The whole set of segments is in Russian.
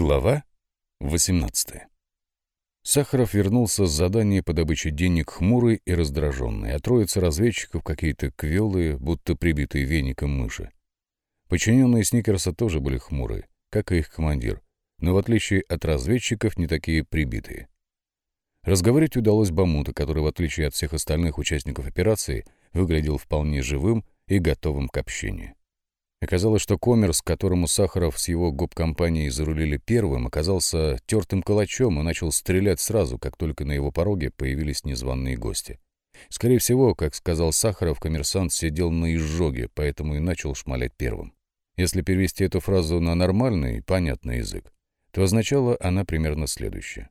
Глава 18 Сахаров вернулся с задания по добыче денег хмурый и раздраженный, а троица разведчиков какие-то квелые, будто прибитые веником мыши. Подчиненные Сникерса тоже были хмурые, как и их командир, но в отличие от разведчиков не такие прибитые. Разговорить удалось Бамута, который, в отличие от всех остальных участников операции, выглядел вполне живым и готовым к общению. Оказалось, что коммерс, которому Сахаров с его гоп-компанией зарулили первым, оказался тертым калачом и начал стрелять сразу, как только на его пороге появились незваные гости. Скорее всего, как сказал Сахаров, коммерсант сидел на изжоге, поэтому и начал шмалять первым. Если перевести эту фразу на нормальный, понятный язык, то означала она примерно следующее.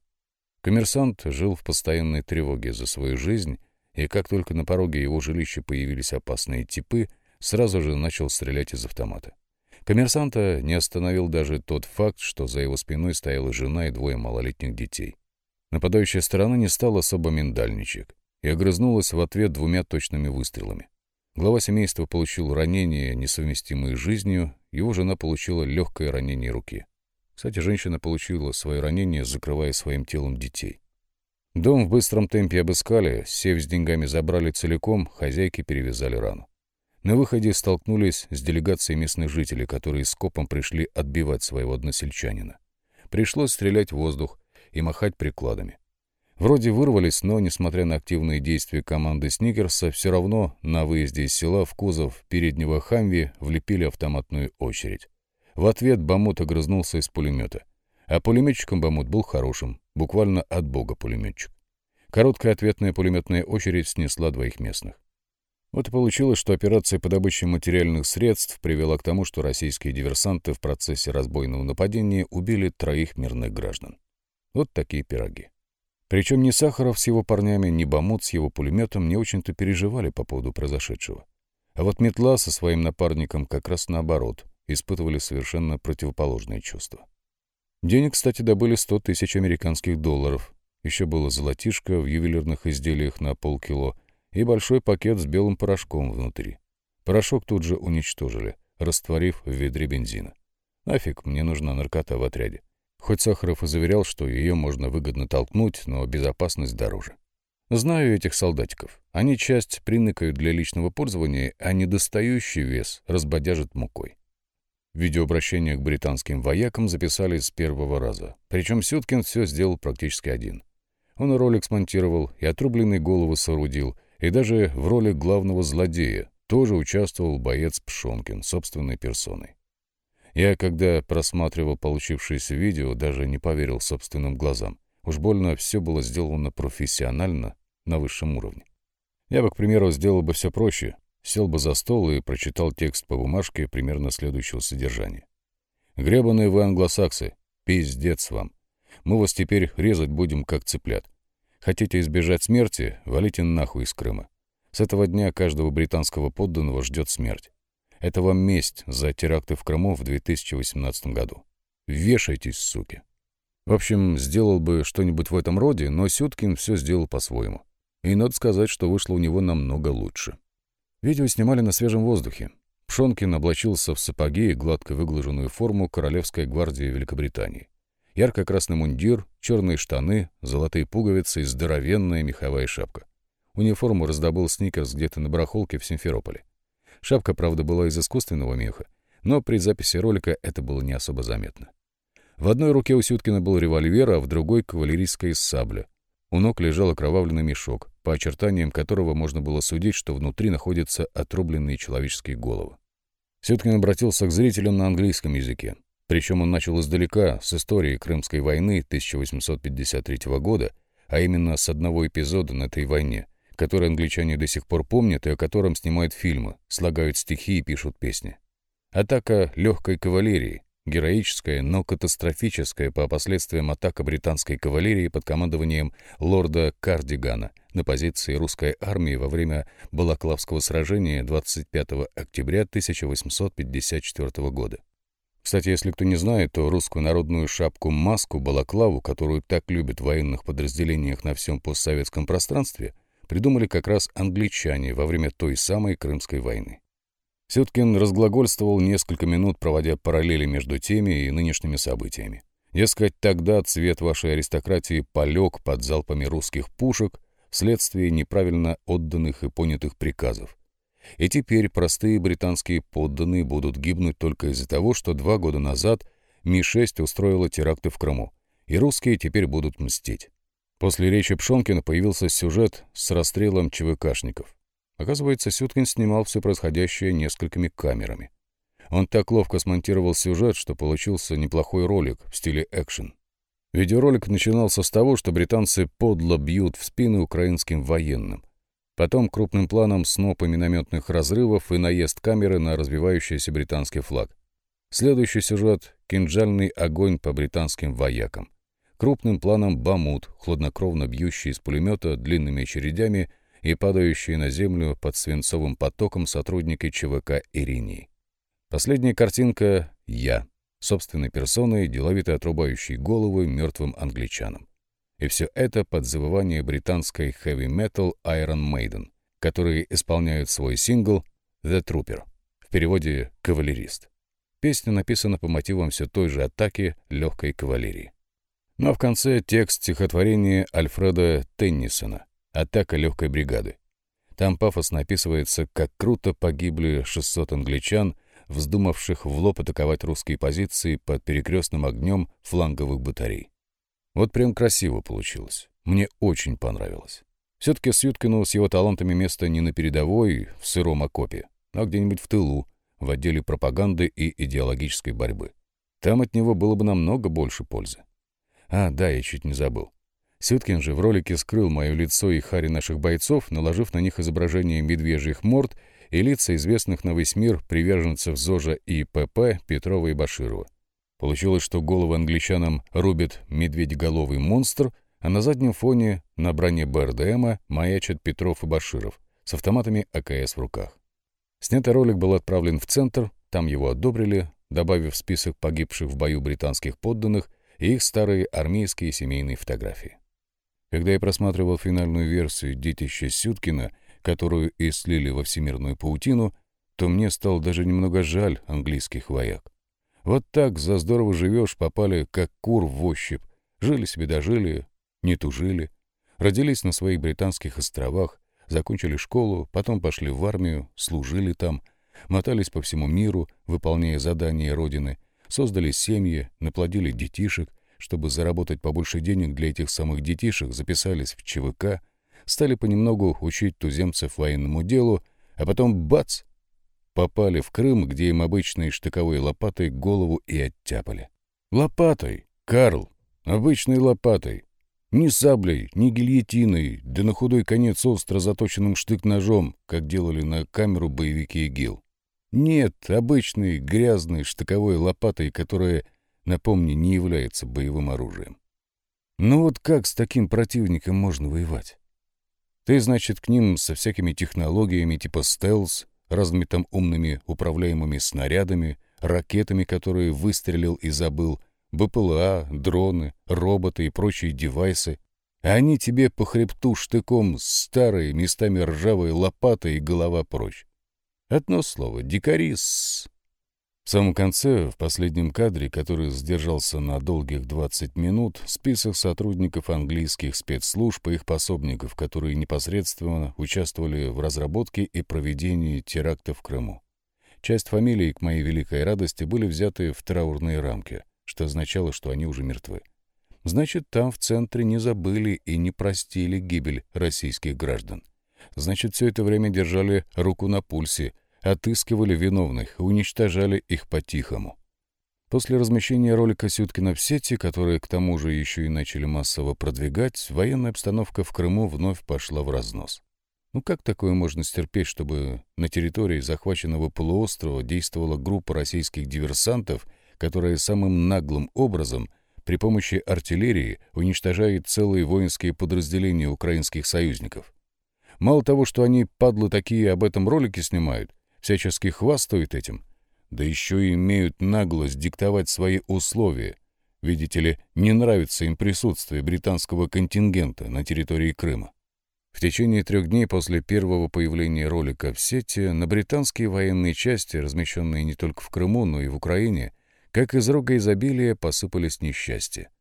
Коммерсант жил в постоянной тревоге за свою жизнь, и как только на пороге его жилища появились опасные типы — сразу же начал стрелять из автомата. Коммерсанта не остановил даже тот факт, что за его спиной стояла жена и двое малолетних детей. Нападающая сторона не стала особо миндальничек и огрызнулась в ответ двумя точными выстрелами. Глава семейства получил ранение, несовместимое с жизнью, его жена получила легкое ранение руки. Кстати, женщина получила свое ранение, закрывая своим телом детей. Дом в быстром темпе обыскали, сев с деньгами забрали целиком, хозяйки перевязали рану. На выходе столкнулись с делегацией местных жителей, которые скопом пришли отбивать своего односельчанина. Пришлось стрелять в воздух и махать прикладами. Вроде вырвались, но, несмотря на активные действия команды Сникерса, все равно на выезде из села в кузов переднего «Хамви» влепили автоматную очередь. В ответ Бамут огрызнулся из пулемета. А пулеметчиком Бамут был хорошим, буквально от бога пулеметчик. Короткая ответная пулеметная очередь снесла двоих местных. Вот и получилось, что операция по добыче материальных средств привела к тому, что российские диверсанты в процессе разбойного нападения убили троих мирных граждан. Вот такие пироги. Причем ни Сахаров с его парнями, ни Бамут с его пулеметом не очень-то переживали по поводу произошедшего. А вот Метла со своим напарником как раз наоборот, испытывали совершенно противоположные чувства. Денег, кстати, добыли 100 тысяч американских долларов. Еще было золотишко в ювелирных изделиях на полкило — и большой пакет с белым порошком внутри. Порошок тут же уничтожили, растворив в ведре бензина. Нафиг мне нужна наркота в отряде. Хоть Сахаров и заверял, что ее можно выгодно толкнуть, но безопасность дороже. Знаю этих солдатиков. Они часть приныкают для личного пользования, а недостающий вес разбодяжат мукой. Видеообращение к британским воякам записали с первого раза. Причем Сюткин все сделал практически один. Он ролик смонтировал, и отрубленные головы соорудил — и даже в роли главного злодея тоже участвовал боец Пшонкин собственной персоной. Я, когда просматривал получившееся видео, даже не поверил собственным глазам. Уж больно все было сделано профессионально, на высшем уровне. Я бы, к примеру, сделал бы все проще. Сел бы за стол и прочитал текст по бумажке примерно следующего содержания. «Гребаные вы англосаксы, пиздец вам. Мы вас теперь резать будем, как цыплят. Хотите избежать смерти, валите нахуй из Крыма. С этого дня каждого британского подданного ждет смерть. Это вам месть за теракты в Крыму в 2018 году. Вешайтесь, суки. В общем, сделал бы что-нибудь в этом роде, но Сюткин все сделал по-своему. И надо сказать, что вышло у него намного лучше. Видео снимали на свежем воздухе. Пшонкин облачился в сапоги и гладко выглаженную форму Королевской гвардии Великобритании. Ярко-красный мундир, черные штаны, золотые пуговицы и здоровенная меховая шапка. Униформу раздобыл Сникерс где-то на барахолке в Симферополе. Шапка, правда, была из искусственного меха, но при записи ролика это было не особо заметно. В одной руке у Сюткина был револьвер, а в другой — кавалерийская сабля. У ног лежал окровавленный мешок, по очертаниям которого можно было судить, что внутри находятся отрубленные человеческие головы. Сюткин обратился к зрителям на английском языке. Причем он начал издалека, с истории Крымской войны 1853 года, а именно с одного эпизода на этой войне, который англичане до сих пор помнят и о котором снимают фильмы, слагают стихи и пишут песни. Атака легкой кавалерии, героическая, но катастрофическая по последствиям атака британской кавалерии под командованием лорда Кардигана на позиции русской армии во время Балаклавского сражения 25 октября 1854 года. Кстати, если кто не знает, то русскую народную шапку-маску, балаклаву, которую так любят в военных подразделениях на всем постсоветском пространстве, придумали как раз англичане во время той самой Крымской войны. Сюткин разглагольствовал несколько минут, проводя параллели между теми и нынешними событиями. Дескать, тогда цвет вашей аристократии полег под залпами русских пушек вследствие неправильно отданных и понятых приказов. И теперь простые британские подданные будут гибнуть только из-за того, что два года назад Ми-6 устроила теракты в Крыму, и русские теперь будут мстить. После речи Пшонкина появился сюжет с расстрелом ЧВКшников. Оказывается, Сюткин снимал все происходящее несколькими камерами. Он так ловко смонтировал сюжет, что получился неплохой ролик в стиле экшен. Видеоролик начинался с того, что британцы подло бьют в спины украинским военным. Потом крупным планом снопы минометных разрывов и наезд камеры на развивающийся британский флаг. Следующий сюжет — кинжальный огонь по британским воякам. Крупным планом бамут, хладнокровно бьющий из пулемета длинными очередями и падающие на землю под свинцовым потоком сотрудники ЧВК «Иринии». Последняя картинка — я, собственной персоной, деловито отрубающей головы мертвым англичанам. И все это под завывание британской хэви-метал Iron Maiden, которые исполняют свой сингл «The Trooper», в переводе «Кавалерист». Песня написана по мотивам все той же атаки легкой кавалерии. Но в конце текст стихотворения Альфреда Теннисона «Атака легкой бригады». Там пафосно описывается, как круто погибли 600 англичан, вздумавших в лоб атаковать русские позиции под перекрестным огнем фланговых батарей. Вот прям красиво получилось. Мне очень понравилось. Все-таки Сюткину с его талантами место не на передовой, в сыром окопе, а где-нибудь в тылу, в отделе пропаганды и идеологической борьбы. Там от него было бы намного больше пользы. А, да, я чуть не забыл. Сюткин же в ролике скрыл мое лицо и хари наших бойцов, наложив на них изображение медвежьих морд и лица известных на весь мир приверженцев ЗОЖа и ПП Петрова и Баширова. Получилось, что головы англичанам рубит медведеголовый монстр, а на заднем фоне на броне БРДМа маячат Петров и Баширов с автоматами АКС в руках. Снятый ролик был отправлен в центр, там его одобрили, добавив в список погибших в бою британских подданных и их старые армейские семейные фотографии. Когда я просматривал финальную версию «Детища Сюткина», которую и слили во всемирную паутину, то мне стало даже немного жаль английских вояк. Вот так за здорово живешь, попали как кур в ощупь, жили себе дожили, не тужили, родились на своих британских островах, закончили школу, потом пошли в армию, служили там, мотались по всему миру, выполняя задания Родины, создали семьи, наплодили детишек, чтобы заработать побольше денег для этих самых детишек, записались в ЧВК, стали понемногу учить туземцев военному делу, а потом бац! Попали в Крым, где им обычной штыковой лопатой голову и оттяпали. Лопатой, Карл, обычной лопатой. Ни саблей, ни гильотиной, да на худой конец остро заточенным штык-ножом, как делали на камеру боевики ИГИЛ. Нет, обычной грязной штыковой лопатой, которая, напомни, не является боевым оружием. Ну вот как с таким противником можно воевать? Ты, значит, к ним со всякими технологиями типа стелс, разными там умными управляемыми снарядами, ракетами, которые выстрелил и забыл, БПЛА, дроны, роботы и прочие девайсы, они тебе по хребту штыком старые, местами ржавые лопаты и голова прочь. Одно слово — дикарис. В самом конце, в последнем кадре, который сдержался на долгих 20 минут, список сотрудников английских спецслужб и их пособников, которые непосредственно участвовали в разработке и проведении терактов в Крыму. Часть фамилий, к моей великой радости, были взяты в траурные рамки что означало, что они уже мертвы. Значит, там в центре не забыли и не простили гибель российских граждан. Значит, все это время держали руку на пульсе, отыскивали виновных уничтожали их по-тихому. После размещения ролика Сюткина в сети, которые к тому же еще и начали массово продвигать, военная обстановка в Крыму вновь пошла в разнос. Ну как такое можно стерпеть, чтобы на территории захваченного полуострова действовала группа российских диверсантов — которая самым наглым образом при помощи артиллерии уничтожает целые воинские подразделения украинских союзников. Мало того, что они, падлы такие, об этом ролике снимают, всячески хвастают этим, да еще и имеют наглость диктовать свои условия. Видите ли, не нравится им присутствие британского контингента на территории Крыма. В течение трех дней после первого появления ролика в сети на британские военные части, размещенные не только в Крыму, но и в Украине, Как из рога изобилия посыпались несчастья.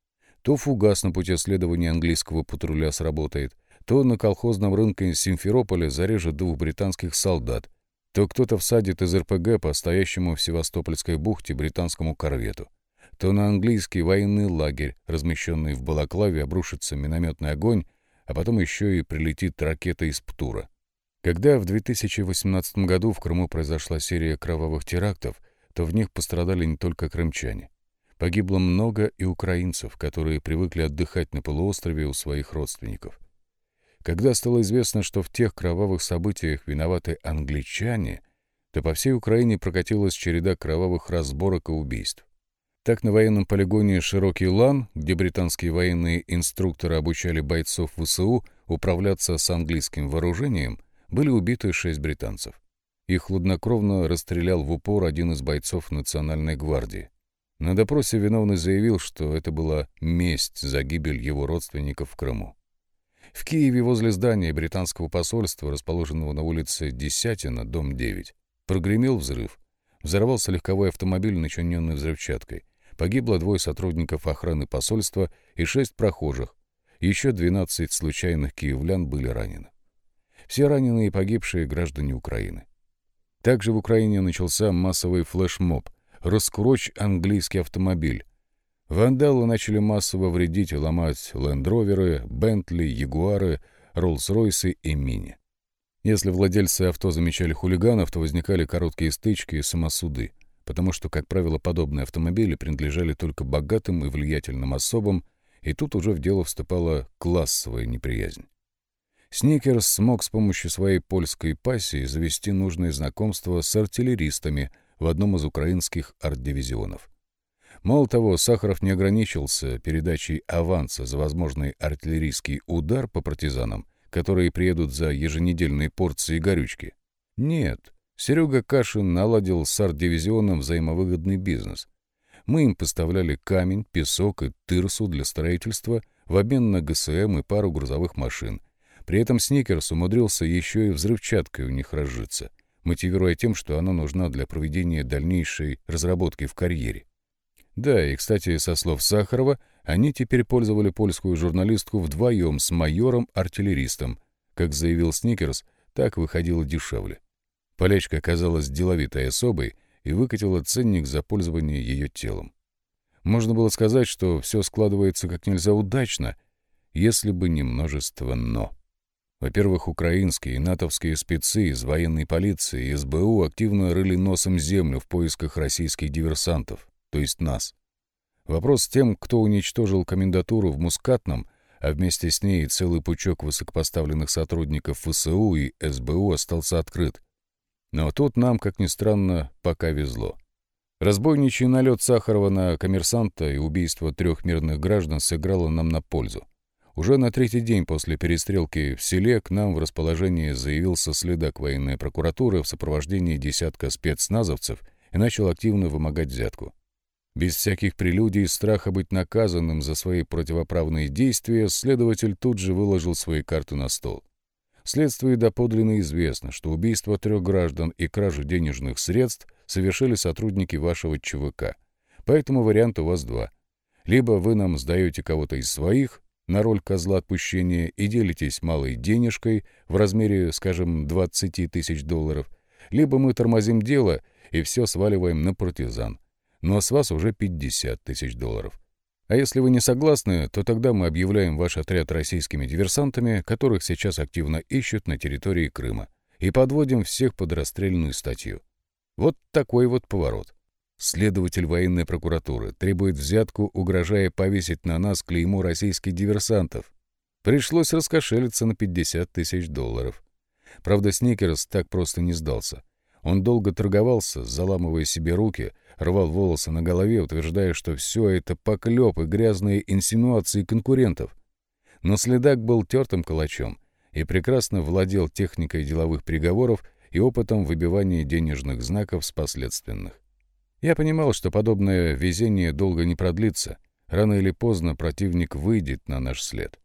То фугас на пути следования английского патруля сработает, то на колхозном рынке Симферополя зарежет двух британских солдат, то кто-то всадит из РПГ по стоящему в Севастопольской бухте британскому корвету, то на английский военный лагерь, размещенный в Балаклаве, обрушится минометный огонь, а потом еще и прилетит ракета из Птура. Когда в 2018 году в Крыму произошла серия кровавых терактов, то в них пострадали не только крымчане. Погибло много и украинцев, которые привыкли отдыхать на полуострове у своих родственников. Когда стало известно, что в тех кровавых событиях виноваты англичане, то по всей Украине прокатилась череда кровавых разборок и убийств. Так на военном полигоне «Широкий лан», где британские военные инструкторы обучали бойцов ВСУ управляться с английским вооружением, были убиты шесть британцев. Их хладнокровно расстрелял в упор один из бойцов Национальной гвардии. На допросе виновный заявил, что это была месть за гибель его родственников в Крыму. В Киеве возле здания британского посольства, расположенного на улице Десятина, дом 9, прогремел взрыв. Взорвался легковой автомобиль, начиненный взрывчаткой. Погибло двое сотрудников охраны посольства и шесть прохожих. Еще 12 случайных киевлян были ранены. Все раненые и погибшие граждане Украины. Также в Украине начался массовый флешмоб «Раскурочь английский автомобиль». Вандалы начали массово вредить и ломать лендроверы, Бентли, Ягуары, Роллс-Ройсы и Мини. Если владельцы авто замечали хулиганов, то возникали короткие стычки и самосуды, потому что, как правило, подобные автомобили принадлежали только богатым и влиятельным особам, и тут уже в дело вступала классовая неприязнь. Сникерс смог с помощью своей польской пассии завести нужные знакомства с артиллеристами в одном из украинских арт-дивизионов. Мало того, Сахаров не ограничился передачей аванса за возможный артиллерийский удар по партизанам, которые приедут за еженедельные порции горючки. Нет, Серега Кашин наладил с арт-дивизионом взаимовыгодный бизнес. Мы им поставляли камень, песок и тырсу для строительства в обмен на ГСМ и пару грузовых машин — при этом Сникерс умудрился еще и взрывчаткой у них разжиться, мотивируя тем, что она нужна для проведения дальнейшей разработки в карьере. Да, и, кстати, со слов Сахарова, они теперь пользовали польскую журналистку вдвоем с майором-артиллеристом. Как заявил Сникерс, так выходило дешевле. Полячка оказалась деловитой особой и выкатила ценник за пользование ее телом. Можно было сказать, что все складывается как нельзя удачно, если бы не множество «но». Во-первых, украинские и натовские спецы из военной полиции и СБУ активно рыли носом землю в поисках российских диверсантов, то есть нас. Вопрос с тем, кто уничтожил комендатуру в Мускатном, а вместе с ней целый пучок высокопоставленных сотрудников ФСУ и СБУ остался открыт. Но тут нам, как ни странно, пока везло. Разбойничий налет Сахарова на коммерсанта и убийство трех мирных граждан сыграло нам на пользу. Уже на третий день после перестрелки в селе к нам в расположение заявился следак военной прокуратуры в сопровождении десятка спецназовцев и начал активно вымогать взятку. Без всяких прелюдий и страха быть наказанным за свои противоправные действия, следователь тут же выложил свои карты на стол. Следствию доподлинно известно, что убийство трех граждан и кражу денежных средств совершили сотрудники вашего ЧВК. Поэтому вариант у вас два. Либо вы нам сдаете кого-то из своих, на роль козла отпущения и делитесь малой денежкой в размере, скажем, 20 тысяч долларов, либо мы тормозим дело и все сваливаем на партизан. Но с вас уже 50 тысяч долларов. А если вы не согласны, то тогда мы объявляем ваш отряд российскими диверсантами, которых сейчас активно ищут на территории Крыма, и подводим всех под расстрельную статью. Вот такой вот поворот. Следователь военной прокуратуры требует взятку, угрожая повесить на нас клеймо российских диверсантов. Пришлось раскошелиться на 50 тысяч долларов. Правда, Сникерс так просто не сдался. Он долго торговался, заламывая себе руки, рвал волосы на голове, утверждая, что все это поклеп и грязные инсинуации конкурентов. Но следак был тертым калачом и прекрасно владел техникой деловых приговоров и опытом выбивания денежных знаков с последственных. Я понимал, что подобное везение долго не продлится. Рано или поздно противник выйдет на наш след.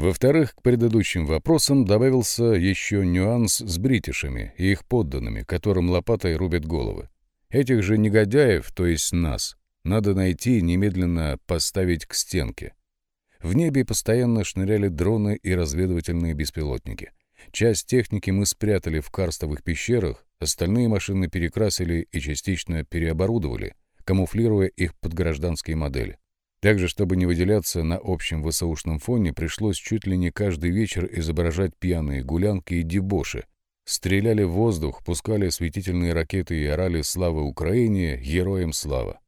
Во-вторых, к предыдущим вопросам добавился еще нюанс с бритишами и их подданными, которым лопатой рубят головы. Этих же негодяев, то есть нас, надо найти и немедленно поставить к стенке. В небе постоянно шныряли дроны и разведывательные беспилотники. Часть техники мы спрятали в карстовых пещерах, остальные машины перекрасили и частично переоборудовали, камуфлируя их под гражданские модели. Также, чтобы не выделяться на общем ВСУшном фоне, пришлось чуть ли не каждый вечер изображать пьяные гулянки и дебоши. Стреляли в воздух, пускали осветительные ракеты и орали «Слава Украине! Героям слава!».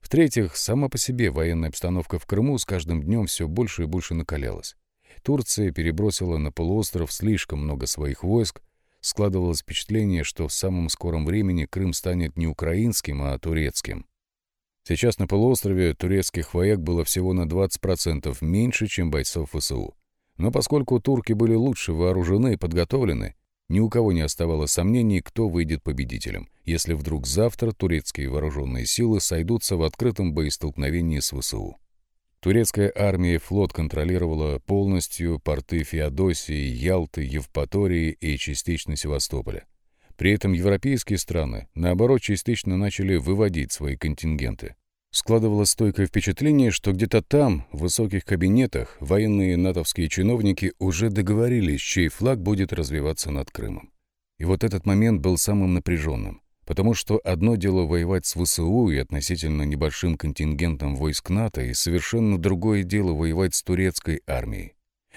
В-третьих, сама по себе военная обстановка в Крыму с каждым днем все больше и больше накалялась. Турция перебросила на полуостров слишком много своих войск, складывалось впечатление, что в самом скором времени Крым станет не украинским, а турецким. Сейчас на полуострове турецких вояк было всего на 20% меньше, чем бойцов ВСУ. Но поскольку турки были лучше вооружены и подготовлены, ни у кого не оставалось сомнений, кто выйдет победителем, если вдруг завтра турецкие вооруженные силы сойдутся в открытом боестолкновении с ВСУ. Турецкая армия и флот контролировала полностью порты Феодосии, Ялты, Евпатории и частично Севастополя. При этом европейские страны, наоборот, частично начали выводить свои контингенты. Складывалось стойкое впечатление, что где-то там, в высоких кабинетах, военные натовские чиновники уже договорились, чей флаг будет развиваться над Крымом. И вот этот момент был самым напряженным, потому что одно дело воевать с ВСУ и относительно небольшим контингентом войск НАТО, и совершенно другое дело воевать с турецкой армией.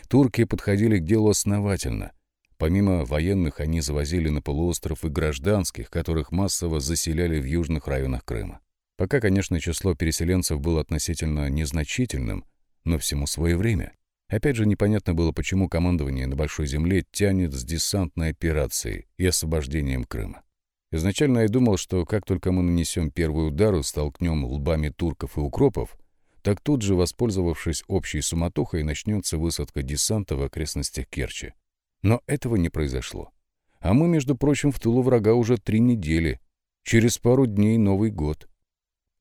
Турки подходили к делу основательно. Помимо военных, они завозили на полуостров и гражданских, которых массово заселяли в южных районах Крыма. Пока, конечно, число переселенцев было относительно незначительным, но всему свое время. Опять же, непонятно было, почему командование на Большой Земле тянет с десантной операцией и освобождением Крыма. Изначально я думал, что как только мы нанесем первый удар и столкнем лбами турков и укропов, так тут же, воспользовавшись общей суматохой, начнется высадка десанта в окрестностях Керчи. Но этого не произошло. А мы, между прочим, в тылу врага уже три недели. Через пару дней Новый год.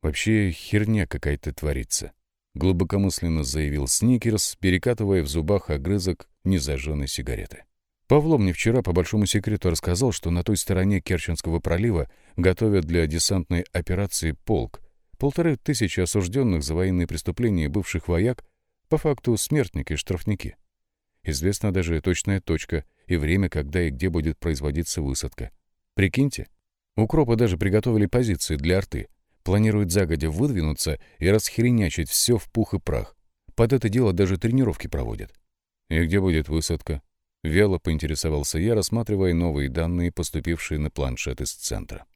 Вообще херня какая-то творится. Глубокомысленно заявил Сникерс, перекатывая в зубах огрызок незажженной сигареты. Павло мне вчера по большому секрету рассказал, что на той стороне Керченского пролива готовят для десантной операции полк. Полторы тысячи осужденных за военные преступления бывших вояк, по факту смертники-штрафники. Известна даже точная точка и время, когда и где будет производиться высадка. Прикиньте, укропы даже приготовили позиции для арты, Планирует загодя выдвинуться и расхренячить все в пух и прах. Под это дело даже тренировки проводят. И где будет высадка? Вяло поинтересовался я, рассматривая новые данные, поступившие на планшет из центра.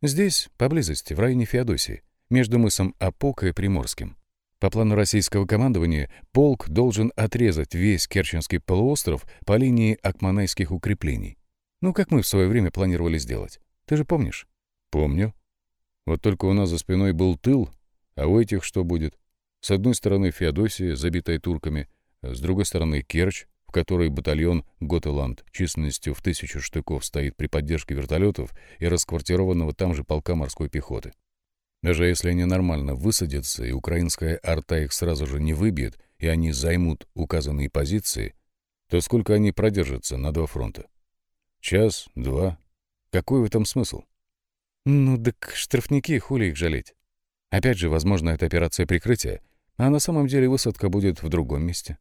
Здесь, поблизости, в районе Феодосии, между мысом Апока и Приморским. По плану российского командования, полк должен отрезать весь Керченский полуостров по линии акманайских укреплений. Ну, как мы в свое время планировали сделать. Ты же помнишь? Помню, вот только у нас за спиной был тыл, а у этих что будет? С одной стороны Феодосия, забитая турками, а с другой стороны Керчь, в которой батальон Готеланд численностью в тысячу штыков стоит при поддержке вертолетов и расквартированного там же полка морской пехоты. Даже если они нормально высадятся, и украинская арта их сразу же не выбьет, и они займут указанные позиции, то сколько они продержатся на два фронта? Час, два. Какой в этом смысл? Ну, так штрафники, хули их жалеть. Опять же, возможно, это операция прикрытия, а на самом деле высадка будет в другом месте.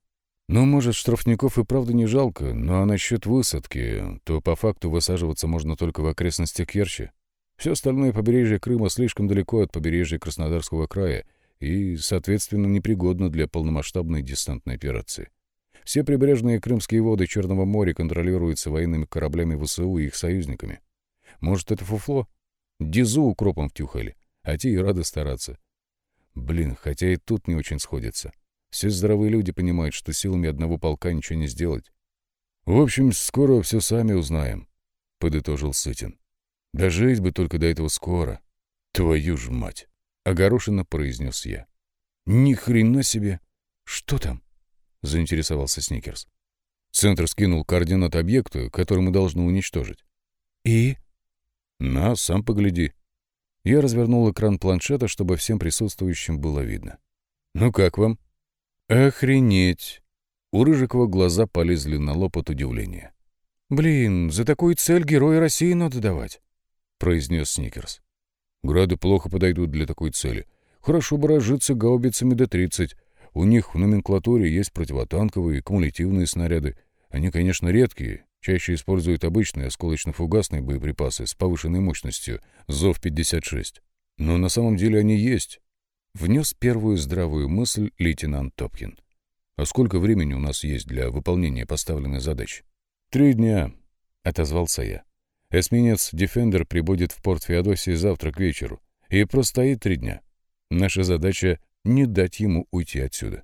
Ну, может, штрафников и правда не жалко, но а насчет высадки, то по факту высаживаться можно только в окрестностях Керчи. Все остальное побережье Крыма слишком далеко от побережья Краснодарского края и, соответственно, непригодно для полномасштабной десантной операции. Все прибрежные крымские воды Черного моря контролируются военными кораблями ВСУ и их союзниками. Может, это фуфло? Дизу укропом втюхали, а те и рады стараться. Блин, хотя и тут не очень сходится. Все здоровые люди понимают, что силами одного полка ничего не сделать. В общем, скоро все сами узнаем, — подытожил Сытин. Дожить бы только до этого скоро. Твою ж мать! — огорошенно произнес я. Ни хрена себе! Что там? — заинтересовался Сникерс. Центр скинул координат объекта, который мы должны уничтожить. И? На, сам погляди. Я развернул экран планшета, чтобы всем присутствующим было видно. Ну как вам? Охренеть! У Рыжикова глаза полезли на лоб от удивления. «Блин, за такую цель героя России надо давать», — произнес Сникерс. Грады плохо подойдут для такой цели. Хорошо бы разжиться гаубицами Д-30. У них в номенклатуре есть противотанковые и кумулятивные снаряды. Они, конечно, редкие, чаще используют обычные осколочно-фугасные боеприпасы с повышенной мощностью ЗОВ-56. Но на самом деле они есть. Внес первую здравую мысль лейтенант Топкин. А сколько времени у нас есть для выполнения поставленной задачи? Три дня, — отозвался я. Эсминец «Дефендер» прибудет в порт Феодосии завтра к вечеру и простоит три дня. Наша задача — не дать ему уйти отсюда.